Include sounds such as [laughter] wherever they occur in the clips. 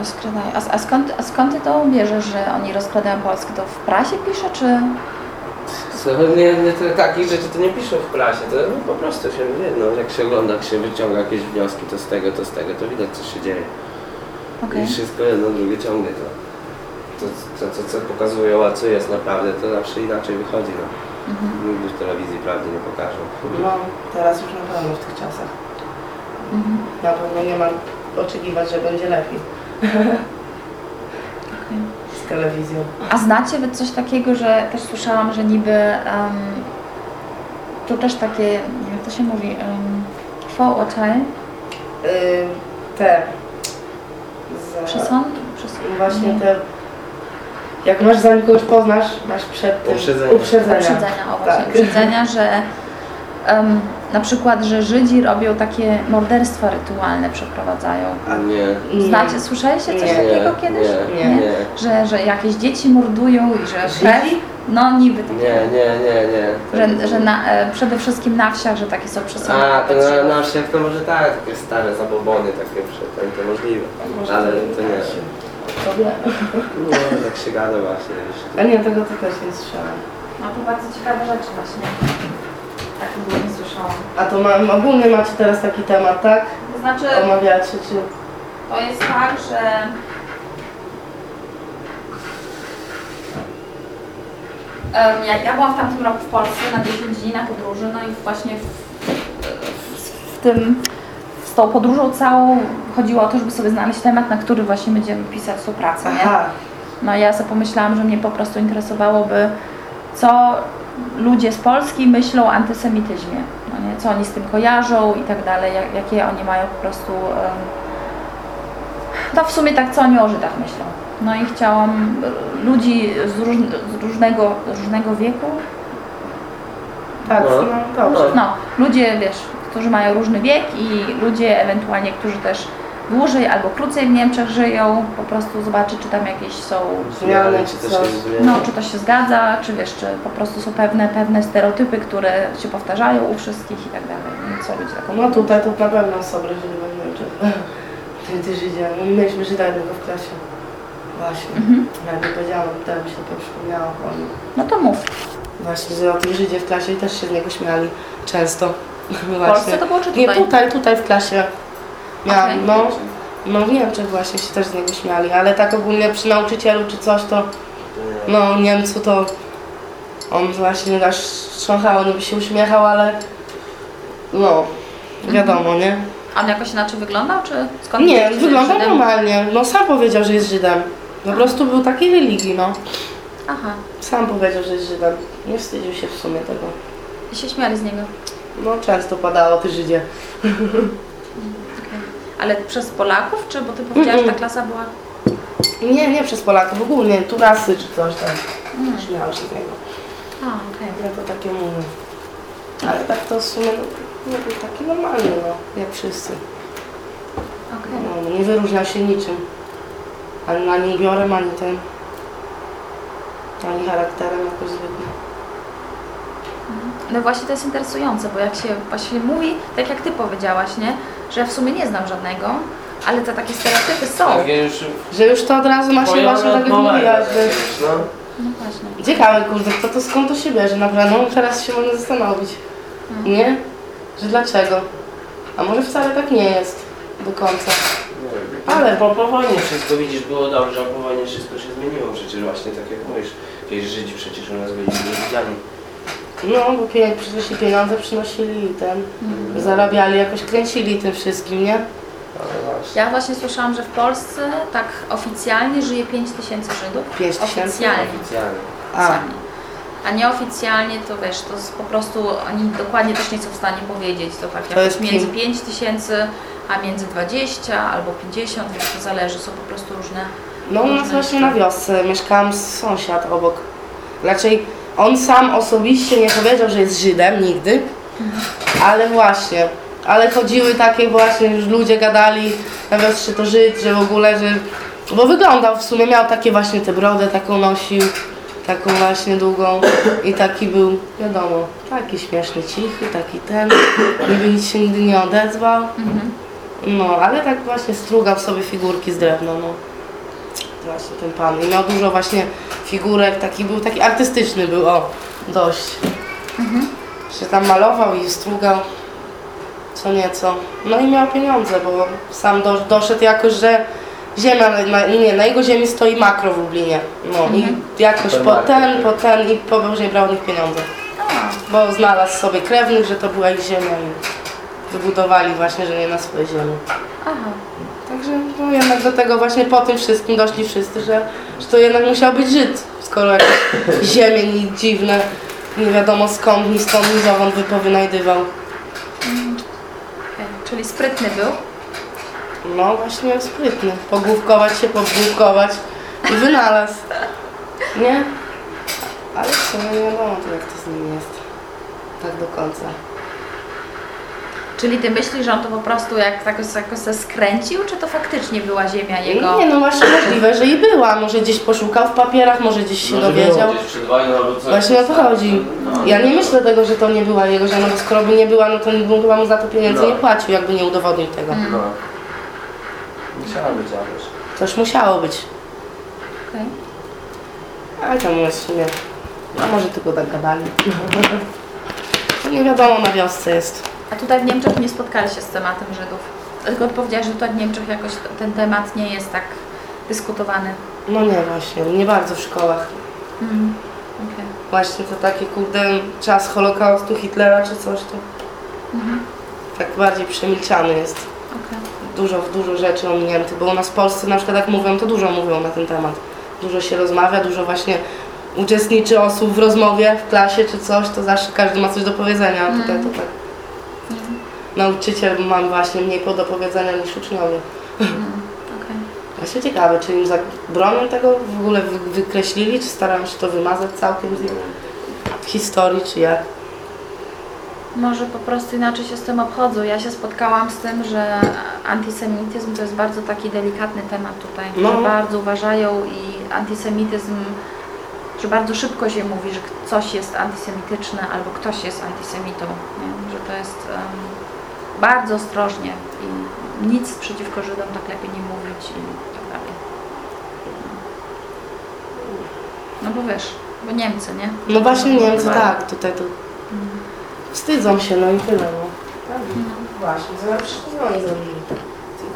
Rozkradają. A, a, skąd, a skąd ty to bierzesz, że oni rozkradają Polskę? To w prasie pisze, czy... Co, nie, nie, to, takich rzeczy to nie piszą w prasie, to no, po prostu się wie, no, jak się ogląda, jak się wyciąga jakieś wnioski, to z tego, to z tego, to widać co się dzieje. Okej. I wszystko jedno, drugie ciągnie to. To, to, to co pokazują, a co jest naprawdę, to zawsze inaczej wychodzi, no. Mhm. Nigdy w telewizji prawdy nie pokażą. No, teraz już na pewno w tych czasach. Mhm. Na pewno nie ma oczekiwać, że będzie lepiej. Z telewizją. A znacie wy coś takiego, że też słyszałam, że niby em, to też takie, nie wiem, jak to się mówi, um, vorurteil, Yy, te. Za, przesąd? przesąd Właśnie te. Jak masz zanim kogoś poznasz, masz przed tym. Uprzedzenia. Uprzedzenia. Uprzedzenia, o właśnie, Tak. uprzedzenia, że em, na przykład, że Żydzi robią takie morderstwa rytualne, przeprowadzają. A nie, Nie. Znacie, słyszeliście coś Nie, takiego kiedyś? nie, Nie. nie, Że, że jakieś dzieci mordują i że szef, Żydzi? no niby takie, nie, nie, nie, nie. że, że na, e, przede wszystkim na wsiach, że takie są przesądy. A, to na, na wsiach to może tak, takie stare zabobony, takie prze- to możliwe, Może ale to nie. To wie. No, tak się gada właśnie. A nie, tego to też nie słyszałam. No to bardzo ciekawe rzeczy właśnie. Tak nie słyszałam. A to ma, ogólnie macie teraz taki temat, tak? To znaczy, Omawiacie, czy... to jest tak, że Em, ja, ja byłam w tamtym roku w Polsce na 10 dni na podróży, no i właśnie w, w, w tym, z tą podróżą całą chodziło o to, żeby sobie znaleźć temat, na który właśnie będziemy pisać tą pracę, nie? Aha, No ja sobie pomyślałam, że mnie po prostu interesowałoby, co ludzie z Polski myślą o antysemityzmie, no nie? co oni z tym kojarzą i tak dalej, jak, jakie oni mają po prostu, no w sumie tak, co oni o Żydach myślą. No i chciałam ludzi z, róż, z różnego, różnego wieku, tak, No. no, no, ludzie, wiesz, którzy mają różny wiek i ludzie ewentualnie, którzy też dłużej albo krócej w Niemczech żyją, po prostu zobaczyć, czy tam jakieś są Zmiany, czy to coś. się no, czy to się zgadza, czy wiesz, czy po prostu są pewne, pewne stereotypy, które się powtarzają u wszystkich i tak dalej. No, co ludzie taką No tutaj to na pewno są Żydy w Niemczech. Ty, ty Żydzie, no, mieliśmy Żyda jednego w klasie. Właśnie, Mhm. ja nie powiedziałam, teraz mi się to przypomniało. No to mów. Właśnie, że o tym Żydzie w klasie i też się z niego śmiali często. [laughs] W Polsce to było czy Nie, tutaj? tutaj, tutaj w klasie. Miałam, Okej. no, no w Niemczech właśnie się też z niego śmiali, ale tak ogólnie przy nauczycielu czy coś to, no Niemcu to on właśnie aż trząchało, niby się uśmiechał, ale no, wiadomo, nie? A on jakoś inaczej wyglądał, czy skąd Nie, że wygląda Żydem? normalnie, no sam powiedział, że jest Żydem. Po prostu był takiej religii, no. Aha, Sam powiedział, że jest Żydem. Nie wstydził się w sumie tego. i się śmiali z niego. No często padało, ty Żydzie. [laughs] Ale przez Polaków, czy bo ty powiedziałaś, że ta klasa była... Nie, nie przez Polaków, ogólnie, Turasy czy coś tam. Mm. Śmiało się z niego. A, okej. Ja to takie mówię. Ale tak to w sumie no, był taki normalny, no, jak wszyscy. Okej. No, nie wyróżniał się niczym. Ani ani ubiorem, ani ten. Ani charakterem jakoś zwykle. No właśnie to jest interesujące, bo jak się właśnie mówi, tak jak ty powiedziałaś, nie? Że ja w sumie nie znam żadnego, ale te takie stereotypy są. Takie już Że już to od razu ma się właśnie tak jak od mówiłaś, małego, że... No, No właśnie. Ciekawe kurde, kto to skąd to się bierze, naprawdę, no teraz się można zastanowić. Mhm. Nie? Że dlaczego? A może wcale tak nie jest do końca. Ale po, po wojnie wszystko widzisz, było dobrze, a po wojnie wszystko się zmieniło. Przecież właśnie tak jak mówisz, kiedyś Żydzi przecież u nas byli niewidziani. No, bo pie- przyszli pieniądze, przynosili i ten, zarabiali, jakoś kręcili tym wszystkim, nie? Ale właśnie. Ja właśnie słyszałam, że w Polsce tak oficjalnie żyje 5 tysięcy Żydów. 5 tysięcy? Oficjalnie. Oficjalnie. A, Oficjalnie. A nieoficjalnie to wiesz, to jest po prostu oni dokładnie też nie są w stanie powiedzieć. To tak To jakoś jest między kim? 5 tysięcy, a między 20 albo 50, wiesz, to zależy, są po prostu różne. no u nas właśnie na wiosce mieszkałam z sąsiad obok. Raczej on sam osobiście nie powiedział, że jest Żydem, nigdy. Ale właśnie, ale chodziły takie właśnie, już ludzie gadali na wiosce, czy to Żyd, że w ogóle, że... Bo wyglądał w sumie, miał takie właśnie tę brodę taką nosił, taką właśnie długą i taki był, wiadomo, taki śmieszny, cichy, taki ten, niby nic się nigdy nie odezwał. No, ale tak właśnie strugał sobie figurki z drewna, no. Właśnie ten pan. I miał dużo właśnie figurek, taki był, taki artystyczny był, o, dość. Się tam malował i strugał co nieco. No i miał pieniądze, bo sam do, doszedł jakoś, że ziemia, na, nie, na jego ziemi stoi makro w Lublinie. No i jakoś po ten, po ten i po później brał od nich pieniądze. A, Bo znalazł sobie krewnych, że to była ich ziemia i wybudowali właśnie, że nie na swojej ziemi. aha. Także no jednak do tego właśnie po tym wszystkim doszli wszyscy, że, że to jednak musiał być Żyd, skoro jakieś [coughs] ziemie ni dziwne, nie wiadomo skąd, ni stąd, ni zowąd wypowynajdywał. Okej, Czyli sprytny był. No właśnie sprytny. Pogłówkować się, pogłówkować i wynalazł. Nie? Ale w sumie nie wiadomo to jak to z nim jest. Tak do końca. Czyli ty myślisz, że on to po prostu jak jakoś, jakoś se skręcił, czy to faktycznie była ziemia jego? Nie no właśnie możliwe, że i była. Może gdzieś poszukał w papierach, może gdzieś się Może dowiedział. było gdzieś przed wojną albo coś. Właśnie o to chodzi. No. Ja nie myślę tego, że to nie była jego żona, bo skoro by nie była, no to bym chyba mu za to pieniędzy No. nie płacił, jakby nie udowodnił tego. Mm. No. Musiała być jakoś. Coś musiało być. Okej. Ale tam jest w sumie. A może tylko tak gadali. To [laughs] nie wiadomo, na wiosce jest. A tutaj w Niemczech nie spotkali się z tematem Żydów. Tylko powiedziałaś, że tutaj w Niemczech jakoś ten temat nie jest tak dyskutowany. No nie właśnie, nie bardzo w szkołach. Mm. Okej. Właśnie to takie kurde czas Holokaustu Hitlera czy coś to Mhm. tak bardziej przemilczany jest. Okej. Dużo, dużo rzeczy ominięty, bo u nas w Polsce na przykład jak mówią, to dużo mówią na ten temat. Dużo się rozmawia, dużo właśnie uczestniczy osób w rozmowie w klasie czy coś, to zawsze każdy ma coś do powiedzenia, a tutaj to tak. Nauczyciel mam właśnie mniej po do powiedzenia niż uczniowie. Mm. Okej. Właśnie ciekawe, czy im zabronią tego w ogóle wy- wykreślili, czy starają się to wymazać całkiem z historii, czy jak? Może po prostu inaczej się z tym obchodzą. Ja się spotkałam z tym, że antysemityzm to jest bardzo taki delikatny temat tutaj. No. Że bardzo uważają i antysemityzm, że bardzo szybko się mówi, że coś jest antysemityczne albo ktoś jest antysemitą. Nie? Że to jest em, bardzo ostrożnie i nic przeciwko Żydom tak lepiej nie mówić i tak dalej. No bo wiesz, bo Niemcy, nie? No właśnie Niemcy, Chyba- tak, tutaj to wstydzą się, no i tyle, no. Właśnie, zawsze oni zrobili.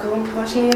Tylko właśnie